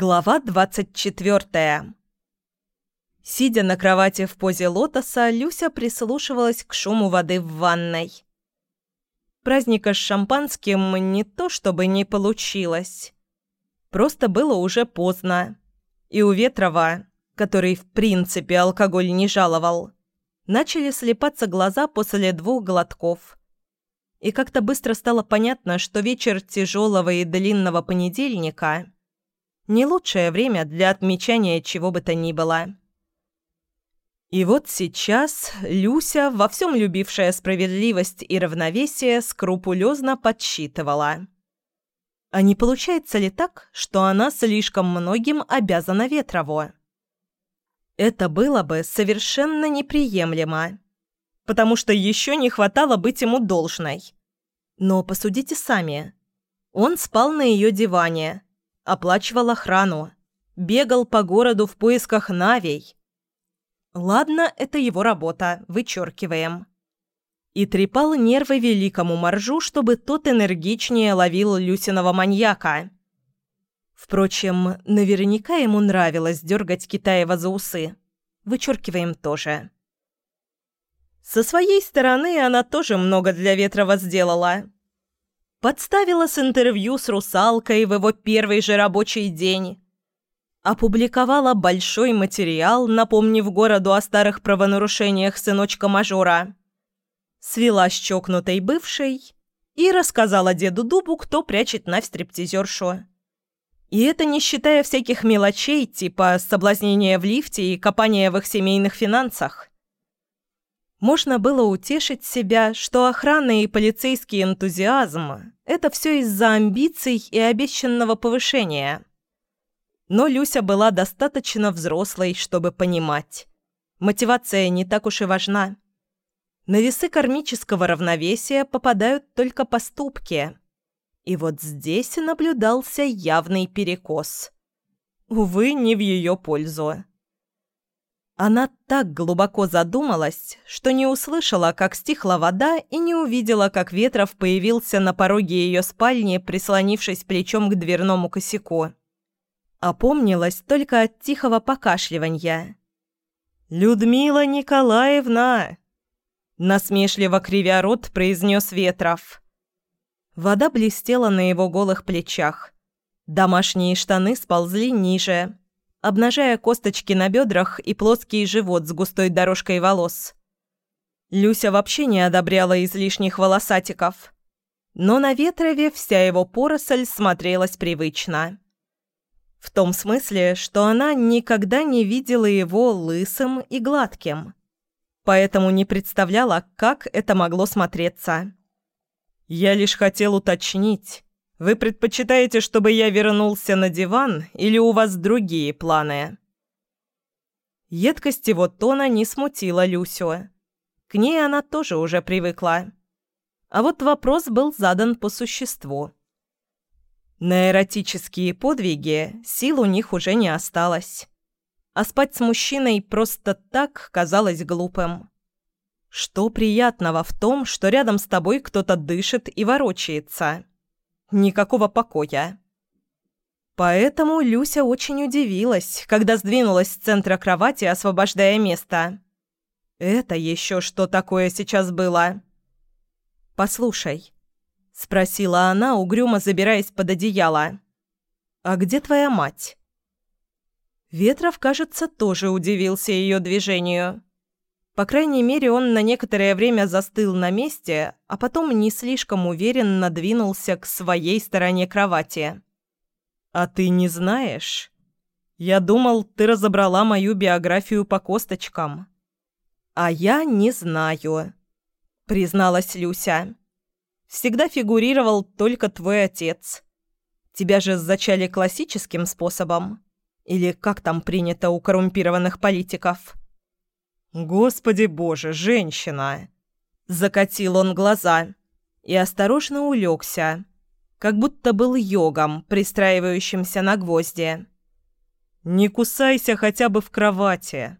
Глава 24. Сидя на кровати в позе лотоса, Люся прислушивалась к шуму воды в ванной. Праздника с шампанским не то чтобы не получилось. Просто было уже поздно. И у Ветрова, который в принципе алкоголь не жаловал, начали слепаться глаза после двух глотков. И как-то быстро стало понятно, что вечер тяжелого и длинного понедельника – не лучшее время для отмечания чего бы то ни было. И вот сейчас Люся, во всем любившая справедливость и равновесие, скрупулезно подсчитывала. А не получается ли так, что она слишком многим обязана Ветрову? Это было бы совершенно неприемлемо, потому что еще не хватало быть ему должной. Но посудите сами. Он спал на ее диване, оплачивал охрану, бегал по городу в поисках Навей. Ладно, это его работа, вычеркиваем. И трепал нервы великому моржу, чтобы тот энергичнее ловил Люсиного маньяка. Впрочем, наверняка ему нравилось дергать Китаева за усы. Вычеркиваем тоже. Со своей стороны она тоже много для Ветрова сделала. Подставила с интервью с русалкой в его первый же рабочий день. Опубликовала большой материал, напомнив городу о старых правонарушениях сыночка-мажора. Свела с чокнутой бывшей и рассказала деду Дубу, кто прячет Навь стриптизершу. И это не считая всяких мелочей, типа соблазнения в лифте и копания в их семейных финансах. Можно было утешить себя, что охрана и полицейский энтузиазм – это все из-за амбиций и обещанного повышения. Но Люся была достаточно взрослой, чтобы понимать. Мотивация не так уж и важна. На весы кармического равновесия попадают только поступки. И вот здесь наблюдался явный перекос. Увы, не в ее пользу. Она так глубоко задумалась, что не услышала, как стихла вода, и не увидела, как Ветров появился на пороге ее спальни, прислонившись плечом к дверному косяку. Опомнилась только от тихого покашливания. «Людмила Николаевна!» Насмешливо кривя рот произнес Ветров. Вода блестела на его голых плечах. Домашние штаны сползли ниже, обнажая косточки на бедрах и плоский живот с густой дорожкой волос. Люся вообще не одобряла излишних волосатиков. Но на Ветрове вся его поросль смотрелась привычно. В том смысле, что она никогда не видела его лысым и гладким. Поэтому не представляла, как это могло смотреться. «Я лишь хотел уточнить», вы предпочитаете, чтобы я вернулся на диван, или у вас другие планы?» Едкость его тона не смутила Люсю. К ней она тоже уже привыкла. А вот вопрос был задан по существу. На эротические подвиги сил у них уже не осталось. А спать с мужчиной просто так казалось глупым. Что приятного в том, что рядом с тобой кто-то дышит и ворочается? Никакого покоя. Поэтому Люся очень удивилась, когда сдвинулась с центра кровати, освобождая место. «Это еще что такое сейчас было?» «Послушай», — спросила она, угрюмо забираясь под одеяло. «А где твоя мать?» Ветров, кажется, тоже удивился ее движению. По крайней мере, он на некоторое время застыл на месте, а потом не слишком уверенно двинулся к своей стороне кровати. «А ты не знаешь? Я думал, ты разобрала мою биографию по косточкам». «А я не знаю», — призналась Люся. «Всегда фигурировал только твой отец. Тебя же зачали классическим способом? Или как там принято у коррумпированных политиков?» «Господи боже, женщина!» Закатил он глаза и осторожно улегся, как будто был йогом, пристраивающимся на гвозди. «Не кусайся хотя бы в кровати!»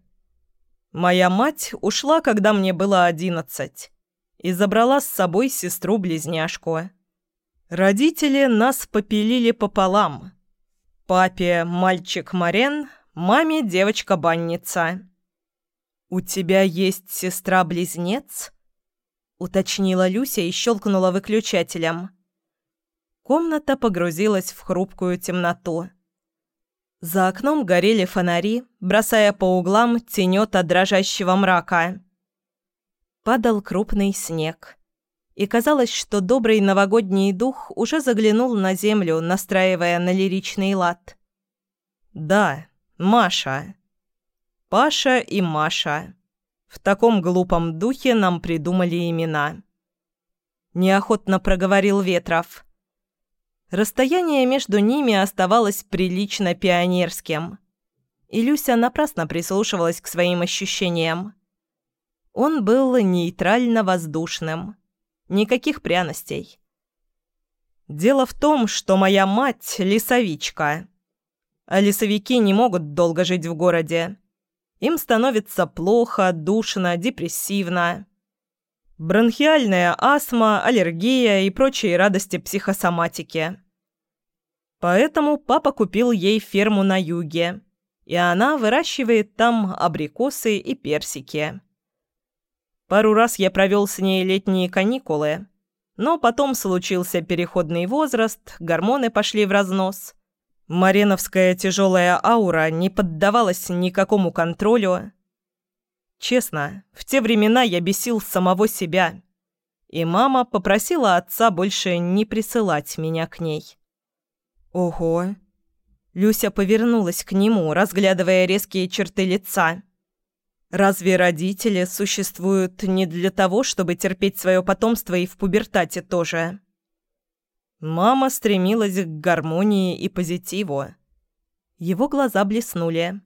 Моя мать ушла, когда мне было одиннадцать, и забрала с собой сестру-близняшку. Родители нас попилили пополам. Папе мальчик Марен, маме девочка-банница. «У тебя есть сестра-близнец?» — уточнила Люся и щелкнула выключателем. Комната погрузилась в хрупкую темноту. За окном горели фонари, бросая по углам тенет от дрожащего мрака. Падал крупный снег. И казалось, что добрый новогодний дух уже заглянул на землю, настраивая на лиричный лад. «Да, Маша. Паша и Маша. В таком глупом духе нам придумали имена». Неохотно проговорил Ветров. Расстояние между ними оставалось прилично пионерским. И Люся напрасно прислушивалась к своим ощущениям. Он был нейтрально-воздушным. Никаких пряностей. Дело в том, что моя мать – лесовичка. А лесовики не могут долго жить в городе. Им становится плохо, душно, депрессивно. Бронхиальная астма, аллергия и прочие радости психосоматики. Поэтому папа купил ей ферму на юге, и она выращивает там абрикосы и персики. Пару раз я провел с ней летние каникулы, но потом случился переходный возраст, гормоны пошли в разнос. Мареновская тяжелая аура не поддавалась никакому контролю, Честно, в те времена я бесил самого себя. И мама попросила отца больше не присылать меня к ней. Ого. Люся повернулась к нему, разглядывая резкие черты лица. Разве родители существуют не для того, чтобы терпеть свое потомство и в пубертате тоже? Мама стремилась к гармонии и позитиву. Его глаза блеснули.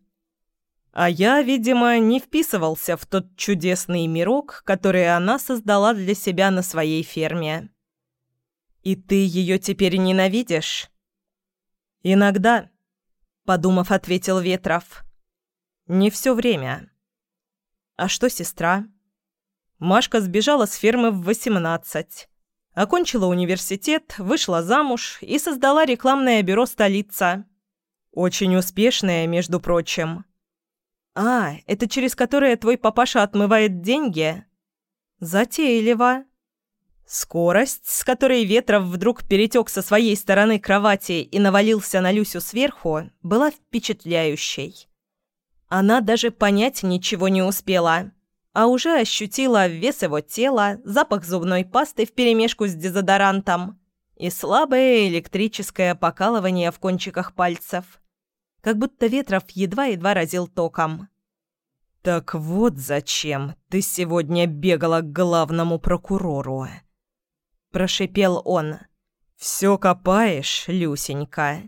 А я, видимо, не вписывался в тот чудесный мирок, который она создала для себя на своей ферме. И ты ее теперь ненавидишь? Иногда, подумав, ответил Ветров. Не все время. А что сестра? Машка сбежала с фермы в 18. Окончила университет, вышла замуж и создала рекламное бюро «Столица». Очень успешное, между прочим. «А, это через которое твой папаша отмывает деньги?» «Затейливо». Скорость, с которой Ветров вдруг перетек со своей стороны кровати и навалился на Люсю сверху, была впечатляющей. Она даже понять ничего не успела, а уже ощутила вес его тела, запах зубной пасты вперемешку с дезодорантом и слабое электрическое покалывание в кончиках пальцев как будто Ветров едва-едва разил током. «Так вот зачем ты сегодня бегала к главному прокурору?» Прошипел он. «Все копаешь, Люсенька?»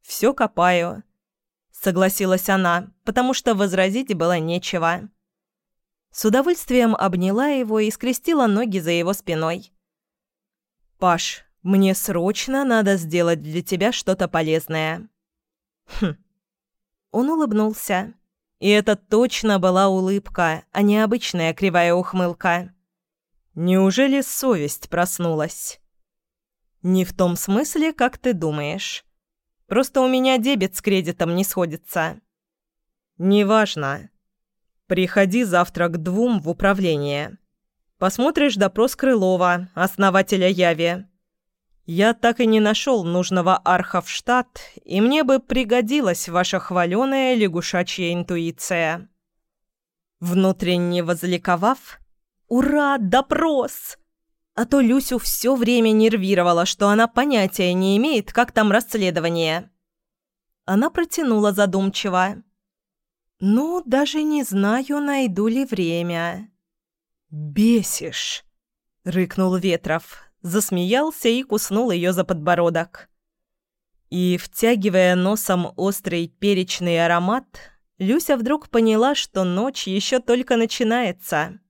«Все копаю», — согласилась она, потому что возразить было нечего. С удовольствием обняла его и скрестила ноги за его спиной. «Паш, мне срочно надо сделать для тебя что-то полезное». Хм. Он улыбнулся. И это точно была улыбка, а не обычная кривая ухмылка. Неужели совесть проснулась? Не в том смысле, как ты думаешь. Просто у меня дебет с кредитом не сходится. Неважно. Приходи завтра к двум в управление. Посмотришь допрос Крылова, основателя Яви. Я так и не нашел нужного арха в штат, и мне бы пригодилась ваша хваленая лягушачья интуиция». Внутренне возликовав, «Ура, допрос!» А то Люсю все время нервировала, что она понятия не имеет, как там расследование. Она протянула задумчиво. «Ну, даже не знаю, найду ли время». «Бесишь!» — рыкнул Ветров, засмеялся и куснул ее за подбородок. И, втягивая носом острый перечный аромат, Люся вдруг поняла, что ночь еще только начинается.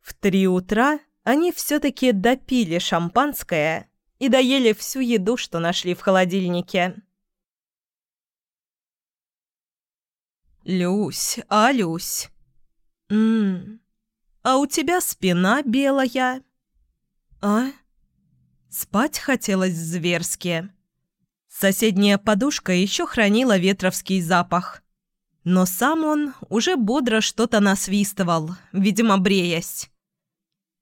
В три утра они все-таки допили шампанское и доели всю еду, что нашли в холодильнике. «Люсь, а, Люсь?» «М-м, а у тебя спина белая?» «А?» Спать хотелось зверски. Соседняя подушка еще хранила ветровский запах. Но сам он уже бодро что-то насвистывал, видимо, бреясь.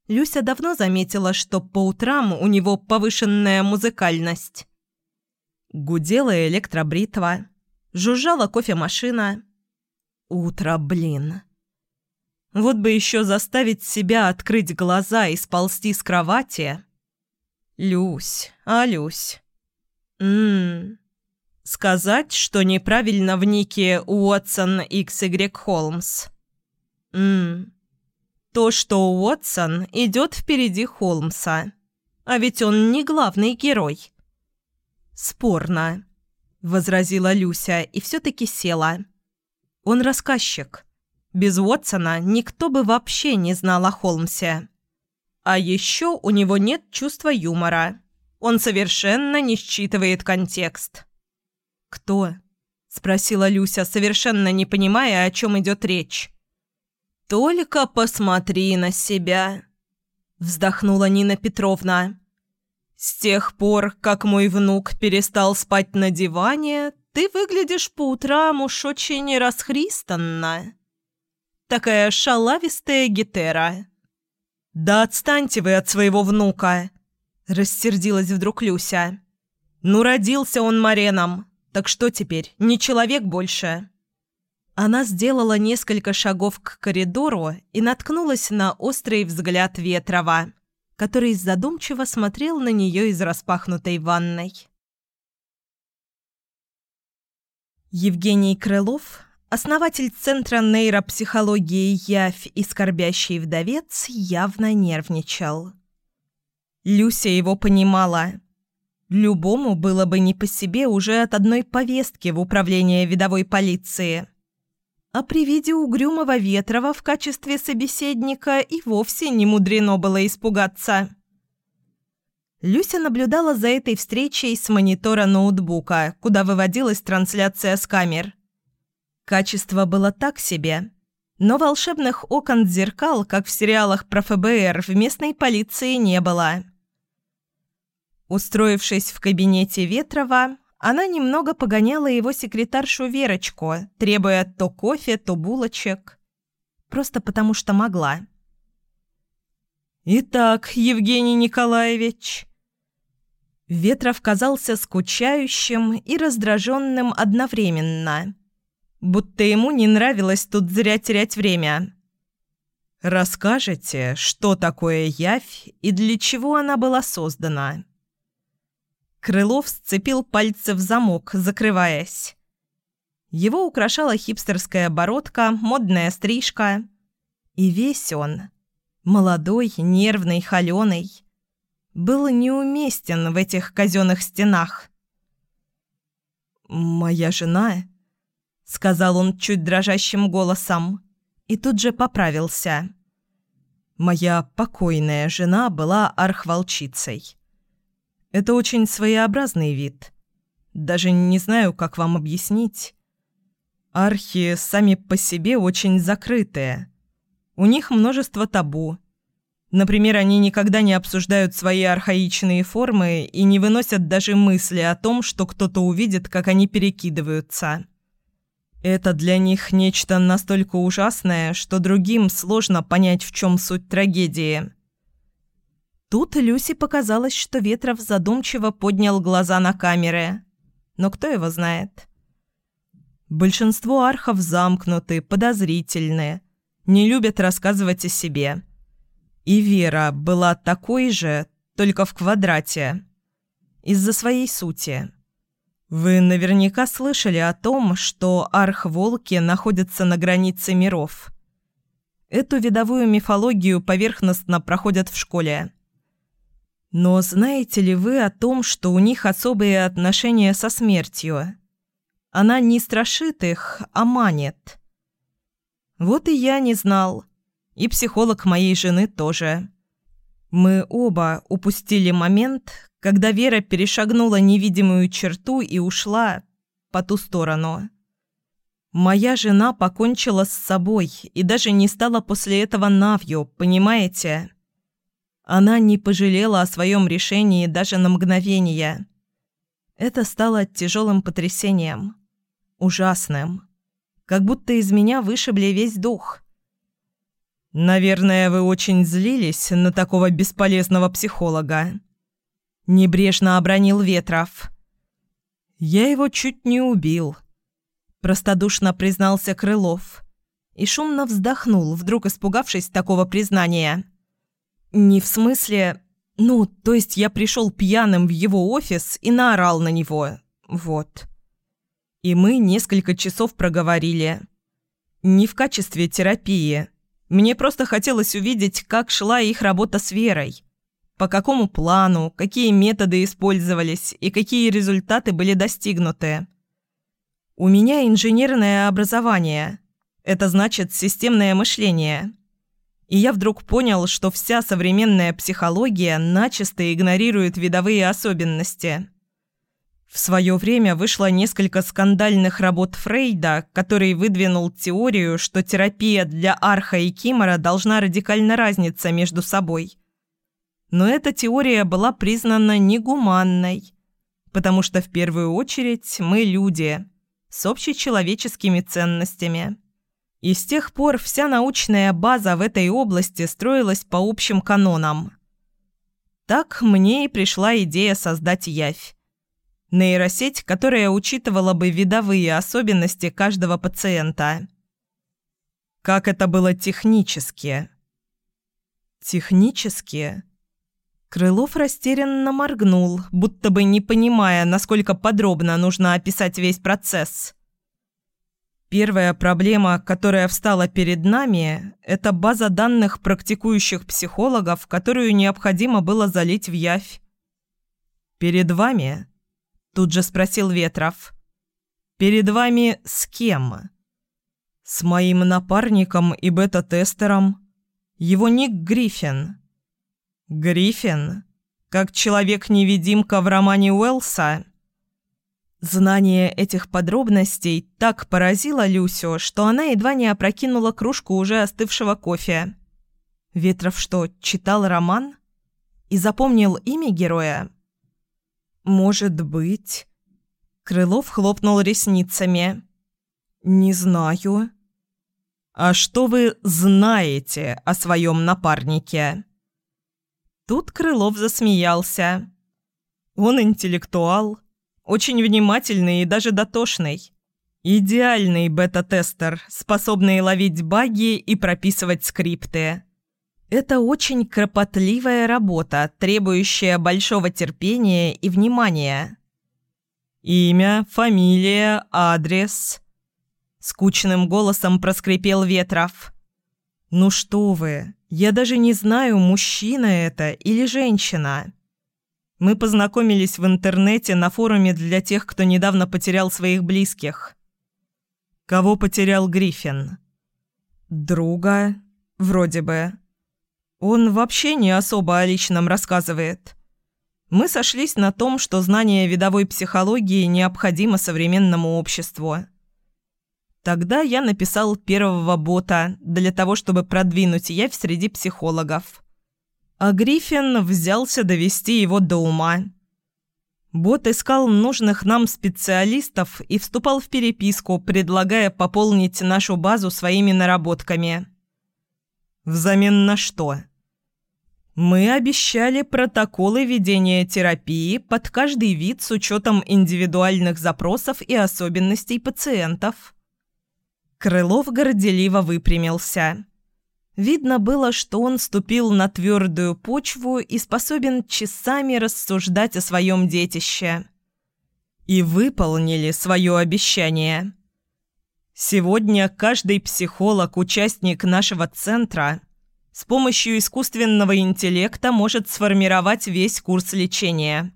Люся давно заметила, что по утрам у него повышенная музыкальность. Гудела электробритва, жужжала кофемашина. Утро, блин. Вот бы еще заставить себя открыть глаза и сползти с кровати. Люсь, а Люсь. Ммм. Сказать, что неправильно в нике Уотсон XY Холмс. Ммм. То, что Уотсон идет впереди Холмса. А ведь он не главный герой. Спорно, возразила Люся и все-таки села. Он рассказчик. Без Уотсона никто бы вообще не знал о Холмсе. А еще у него нет чувства юмора. Он совершенно не считывает контекст. «Кто?» – спросила Люся, совершенно не понимая, о чем идет речь. «Только посмотри на себя», – вздохнула Нина Петровна. «С тех пор, как мой внук перестал спать на диване, ты выглядишь по утрам уж очень расхристанно. Такая шалавистая гетера». «Да отстаньте вы от своего внука!» – рассердилась вдруг Люся. «Ну, родился он Мареном. Так что теперь, не человек больше?» Она сделала несколько шагов к коридору и наткнулась на острый взгляд Ветрова, который задумчиво смотрел на нее из распахнутой ванной. Евгений Крылов, основатель Центра нейропсихологии «Явь» и «Скорбящий вдовец», явно нервничал. Люся его понимала – Любому было бы не по себе уже от одной повестки в управление видовой полиции. А при виде угрюмого Ветрова в качестве собеседника и вовсе не мудрено было испугаться. Люся наблюдала за этой встречей с монитора ноутбука, куда выводилась трансляция с камер. Качество было так себе, но волшебных окон-зеркал, как в сериалах про ФБР, в местной полиции не было. Устроившись в кабинете Ветрова, она немного погоняла его секретаршу Верочку, требуя то кофе, то булочек. Просто потому что могла. «Итак, Евгений Николаевич...» Ветров казался скучающим и раздраженным одновременно, будто ему не нравилось тут зря терять время. «Расскажете, что такое явь и для чего она была создана?» Крылов сцепил пальцы в замок, закрываясь. Его украшала хипстерская бородка, модная стрижка. И весь он, молодой, нервный, холеный, был неуместен в этих казенных стенах. «Моя жена», — сказал он чуть дрожащим голосом, и тут же поправился. «Моя покойная жена была архволчицей». Это очень своеобразный вид. Даже не знаю, как вам объяснить. Архи сами по себе очень закрытые. У них множество табу. Например, они никогда не обсуждают свои архаичные формы и не выносят даже мысли о том, что кто-то увидит, как они перекидываются. Это для них нечто настолько ужасное, что другим сложно понять, в чем суть трагедии. Тут Люси показалось, что Ветров задумчиво поднял глаза на камеры. Но кто его знает? Большинство архов замкнуты, подозрительны, не любят рассказывать о себе. И Вера была такой же, только в квадрате. Из-за своей сути. Вы наверняка слышали о том, что арх-волки находятся на границе миров. Эту видовую мифологию поверхностно проходят в школе. Но знаете ли вы о том, что у них особые отношения со смертью? Она не страшит их, а манит. Вот и я не знал. И психолог моей жены тоже. Мы оба упустили момент, когда Вера перешагнула невидимую черту и ушла по ту сторону. Моя жена покончила с собой и даже не стала после этого навью, понимаете? Она не пожалела о своем решении даже на мгновение. Это стало тяжелым потрясением. Ужасным. Как будто из меня вышибли весь дух. «Наверное, вы очень злились на такого бесполезного психолога». Небрежно обронил Ветров. «Я его чуть не убил», – простодушно признался Крылов. И шумно вздохнул, вдруг испугавшись такого признания. «Не в смысле... Ну, то есть я пришел пьяным в его офис и наорал на него. Вот. И мы несколько часов проговорили. Не в качестве терапии. Мне просто хотелось увидеть, как шла их работа с Верой. По какому плану, какие методы использовались и какие результаты были достигнуты. У меня инженерное образование. Это значит системное мышление. И я вдруг понял, что вся современная психология начисто игнорирует видовые особенности. В свое время вышло несколько скандальных работ Фрейда, который выдвинул теорию, что терапия для арха и кимора должна радикально разниться между собой – но эта теория была признана негуманной, потому что в первую очередь мы люди с общечеловеческими ценностями. И с тех пор вся научная база в этой области строилась по общим канонам. Так мне и пришла идея создать Явь. Нейросеть, которая учитывала бы видовые особенности каждого пациента. Как это было технически? Технически? Крылов растерянно моргнул, будто бы не понимая, насколько подробно нужно описать весь процесс. Первая проблема, которая встала перед нами, это база данных практикующих психологов, которую необходимо было залить в явь. «Перед вами?» – тут же спросил Ветров. «Перед вами с кем?» «С моим напарником и бета-тестером. Его ник Гриффин». Гриффин? Как человек-невидимка в романе Уэллса? Знание этих подробностей так поразило Люсю, что она едва не опрокинула кружку уже остывшего кофе. Ветров что, читал роман? И запомнил имя героя? «Может быть...» Крылов хлопнул ресницами. «Не знаю». «А что вы знаете о своем напарнике?» Тут Крылов засмеялся. Он интеллектуал, очень внимательный и даже дотошный. Идеальный бета-тестер, способный ловить баги и прописывать скрипты. Это очень кропотливая работа, требующая большого терпения и внимания. «Имя, фамилия, адрес...» Скучным голосом проскрипел Ветров. «Ну что вы, я даже не знаю, мужчина это или женщина. Мы познакомились в интернете на форуме для тех, кто недавно потерял своих близких. Кого потерял Гриффин? Друга, вроде бы. Он вообще не особо о личном рассказывает. Мы сошлись на том, что знание видовой психологии необходимо современному обществу. Тогда я написал первого бота для того, чтобы продвинуть явь среди психологов. А Гриффин взялся довести его до ума. Бот искал нужных нам специалистов и вступал в переписку, предлагая пополнить нашу базу своими наработками. Взамен на что? Мы обещали протоколы ведения терапии под каждый вид с учетом индивидуальных запросов и особенностей пациентов. Крылов горделиво выпрямился. Видно было, что он ступил на твердую почву и способен часами рассуждать о своем детище. И выполнили свое обещание. Сегодня каждый психолог, участник нашего центра, с помощью искусственного интеллекта может сформировать весь курс лечения.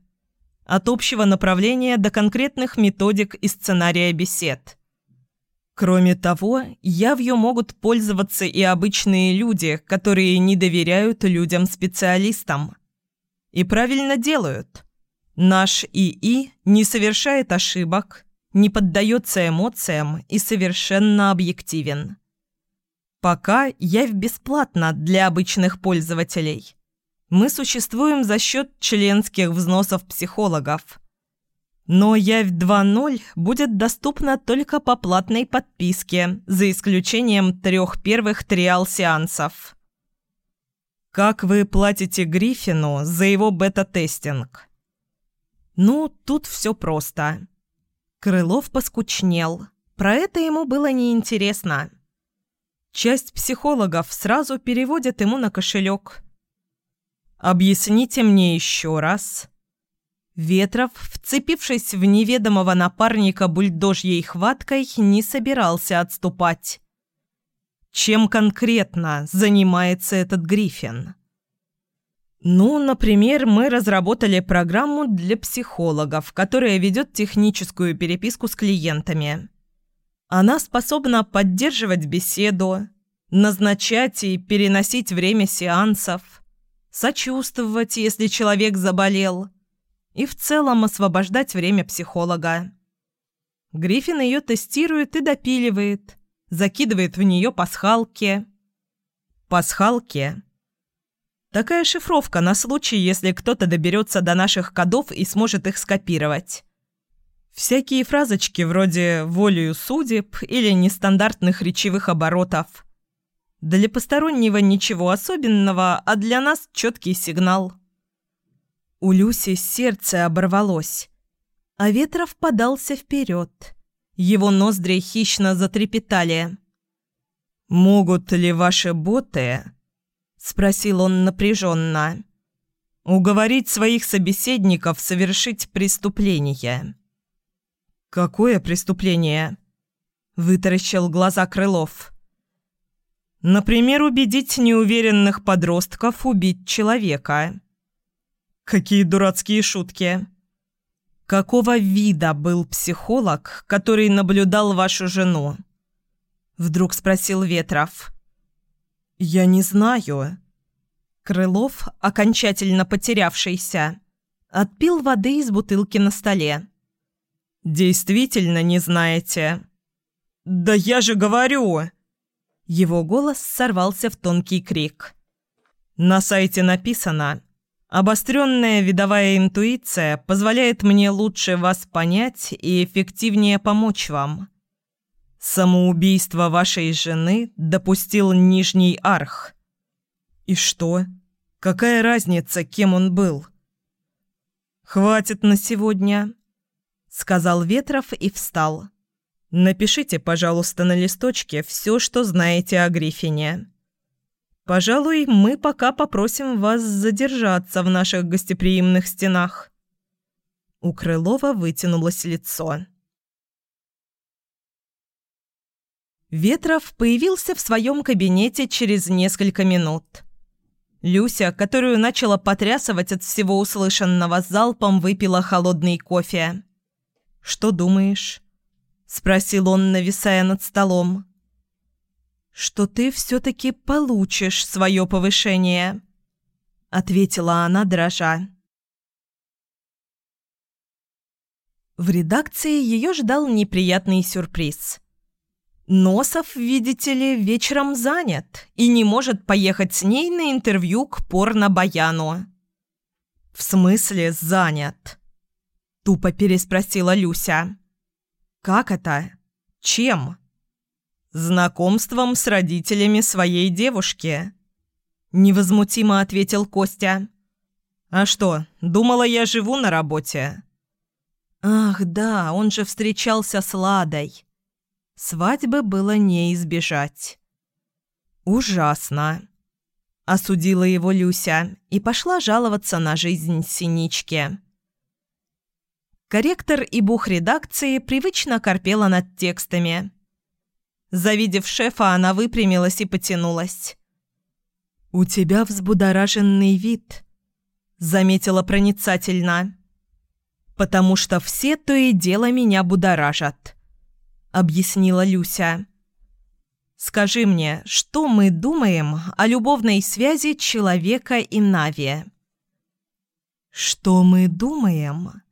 От общего направления до конкретных методик и сценария бесед – Кроме того, явью могут пользоваться и обычные люди, которые не доверяют людям-специалистам. И правильно делают. Наш ИИ не совершает ошибок, не поддается эмоциям и совершенно объективен. Пока явь бесплатна для обычных пользователей. Мы существуем за счет членских взносов психологов. Но «Явь 2.0» будет доступна только по платной подписке, за исключением трех первых триал-сеансов. Как вы платите Гриффину за его бета-тестинг? Ну, тут все просто. Крылов поскучнел. Про это ему было неинтересно. Часть психологов сразу переводят ему на кошелек. «Объясните мне еще раз». Ветров, вцепившись в неведомого напарника бульдожьей хваткой, не собирался отступать. Чем конкретно занимается этот Гриффин? Ну, например, мы разработали программу для психологов, которая ведет техническую переписку с клиентами. Она способна поддерживать беседу, назначать и переносить время сеансов, сочувствовать, если человек заболел, и в целом освобождать время психолога. Гриффин ее тестирует и допиливает – закидывает в нее пасхалки. Пасхалки. Такая шифровка на случай, если кто-то доберется до наших кодов и сможет их скопировать. Всякие фразочки вроде «волею судеб» или нестандартных речевых оборотов. Для постороннего ничего особенного, а для нас четкий сигнал. У Люси сердце оборвалось, а Ветров подался вперед. Его ноздри хищно затрепетали. «Могут ли ваши боты?» – спросил он напряженно. «Уговорить своих собеседников совершить преступление». «Какое преступление?» – вытаращил глаза Крылов. «Например, убедить неуверенных подростков убить человека». «Какие дурацкие шутки!» «Какого вида был психолог, который наблюдал вашу жену?» Вдруг спросил Ветров. «Я не знаю». Крылов, окончательно потерявшийся, отпил воды из бутылки на столе. «Действительно не знаете?» «Да я же говорю!» Его голос сорвался в тонкий крик. «На сайте написано, Обостренная видовая интуиция позволяет мне лучше вас понять и эффективнее помочь вам. Самоубийство вашей жены допустил Нижний Арх. И что? Какая разница, кем он был? «Хватит на сегодня», — сказал Ветров и встал. «Напишите, пожалуйста, на листочке все, что знаете о Гриффине». Пожалуй, мы пока попросим вас задержаться в наших гостеприимных стенах». У Крылова вытянулось лицо. Ветров появился в своем кабинете через несколько минут. Люся, которую начала потрясывать от всего услышанного, залпом выпила холодный кофе. «Что думаешь?» – спросил он, нависая над столом что ты все-таки получишь свое повышение», — ответила она, дрожа. В редакции ее ждал неприятный сюрприз. Носов, видите ли, вечером занят и не может поехать с ней на интервью к порно-баяну. «В смысле занят?» – тупо переспросила Люся. «Как это? Чем?» знакомством с родителями своей девушки», – невозмутимо ответил Костя. «А что, думала, я живу на работе?» «Ах, да, он же встречался с Ладой. Свадьбы было не избежать». «Ужасно», – осудила его Люся и пошла жаловаться на жизнь Синички. Корректор и бух редакции привычно корпела над текстами – Завидев шефа, она выпрямилась и потянулась. «У тебя взбудораженный вид», — заметила проницательно. «Потому что все то и дело меня будоражат», — объяснила Люся. «Скажи мне, что мы думаем о любовной связи человека и Нави?» «Что мы думаем?» —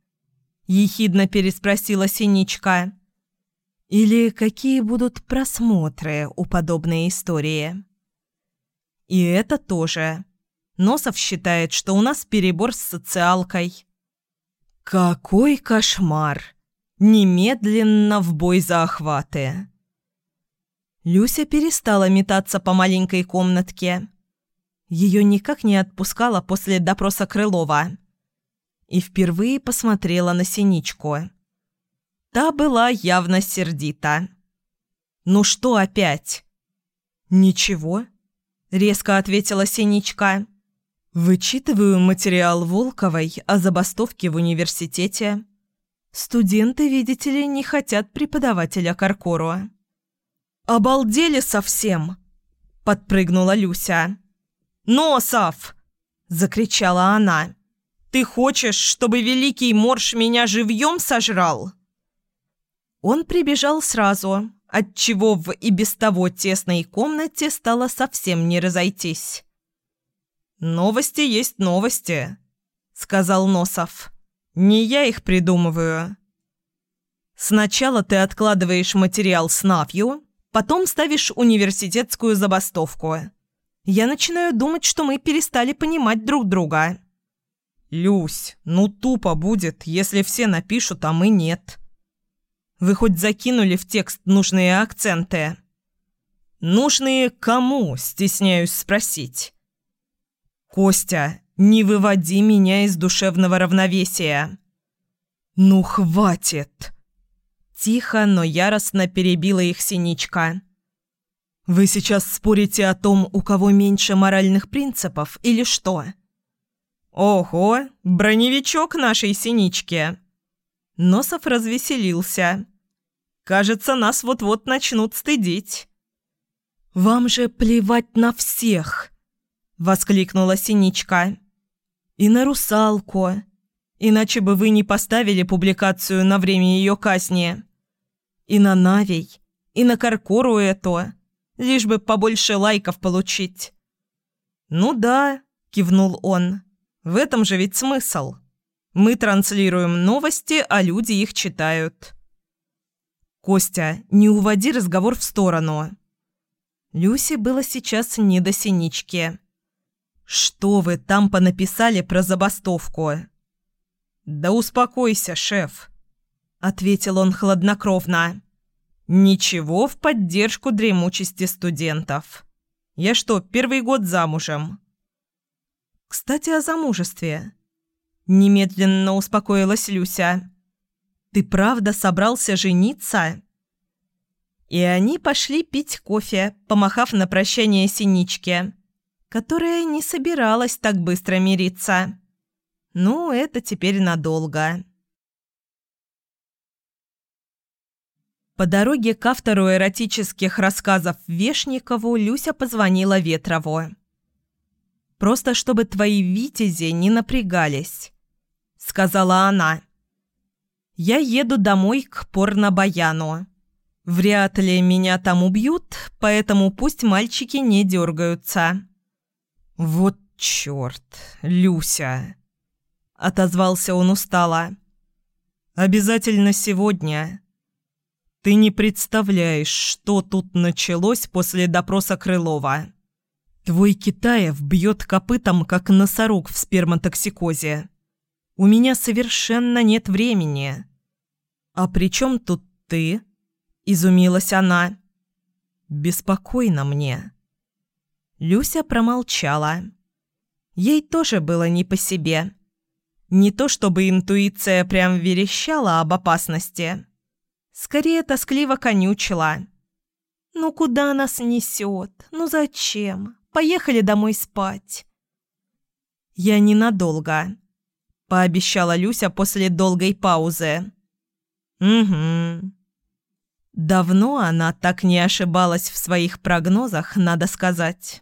ехидно переспросила Синичка. Или какие будут просмотры у подобной истории? И это тоже. Носов считает, что у нас перебор с социалкой. Какой кошмар! Немедленно в бой за охваты. Люся перестала метаться по маленькой комнатке. Ее никак не отпускала после допроса Крылова. И впервые посмотрела на Синичку. Та была явно сердита. «Ну что опять?» «Ничего», — резко ответила Синичка. «Вычитываю материал Волковой о забастовке в университете. Студенты, видите ли, не хотят преподавателя Каркору». «Обалдели совсем!» — подпрыгнула Люся. «Носов!» — закричала она. «Ты хочешь, чтобы великий морж меня живьем сожрал?» Он прибежал сразу, отчего в и без того тесной комнате стало совсем не разойтись. «Новости есть новости», — сказал Носов. «Не я их придумываю». «Сначала ты откладываешь материал с Навью, потом ставишь университетскую забастовку. Я начинаю думать, что мы перестали понимать друг друга». «Люсь, ну тупо будет, если все напишут, а мы нет», вы хоть закинули в текст нужные акценты? Нужные кому, стесняюсь спросить. Костя, не выводи меня из душевного равновесия. Ну хватит. Тихо, но яростно перебила их синичка. Вы сейчас спорите о том, у кого меньше моральных принципов или что? Ого, броневичок нашей синички. Носов развеселился. Кажется, нас вот-вот начнут стыдить». «Вам же плевать на всех!» — воскликнула Синичка. «И на русалку. Иначе бы вы не поставили публикацию на время ее казни. И на Навей, и на Каркору это, лишь бы побольше лайков получить». «Ну да», — кивнул он, — «в этом же ведь смысл. Мы транслируем новости, а люди их читают». «Костя, не уводи разговор в сторону». Люси было сейчас не до синички. «Что вы там понаписали про забастовку?» «Да успокойся, шеф», — ответил он хладнокровно. «Ничего в поддержку дремучести студентов. Я что, первый год замужем?» «Кстати, о замужестве». Немедленно успокоилась Люся. Ты правда собрался жениться?» И они пошли пить кофе, помахав на прощание синичке, которая не собиралась так быстро мириться. Ну, это теперь надолго. По дороге к автору эротических рассказов Вешникову Люся позвонила Ветрову. «Просто чтобы твои витязи не напрягались», — сказала она. Я еду домой к порнобаяну. Вряд ли меня там убьют, поэтому пусть мальчики не дергаются. Вот черт, Люся. Отозвался он устало. Обязательно сегодня. Ты не представляешь, что тут началось после допроса Крылова. Твой Китаев бьет копытом, как носорог в сперматоксикозе. У меня совершенно нет времени. «А при чем тут ты?» – изумилась она. «Беспокойно мне». Люся промолчала. Ей тоже было не по себе. Не то чтобы интуиция прям верещала об опасности. Скорее тоскливо конючила. «Ну куда нас несет? Ну зачем? Поехали домой спать». «Я ненадолго», – пообещала Люся после долгой паузы. «Угу». Давно она так не ошибалась в своих прогнозах, надо сказать.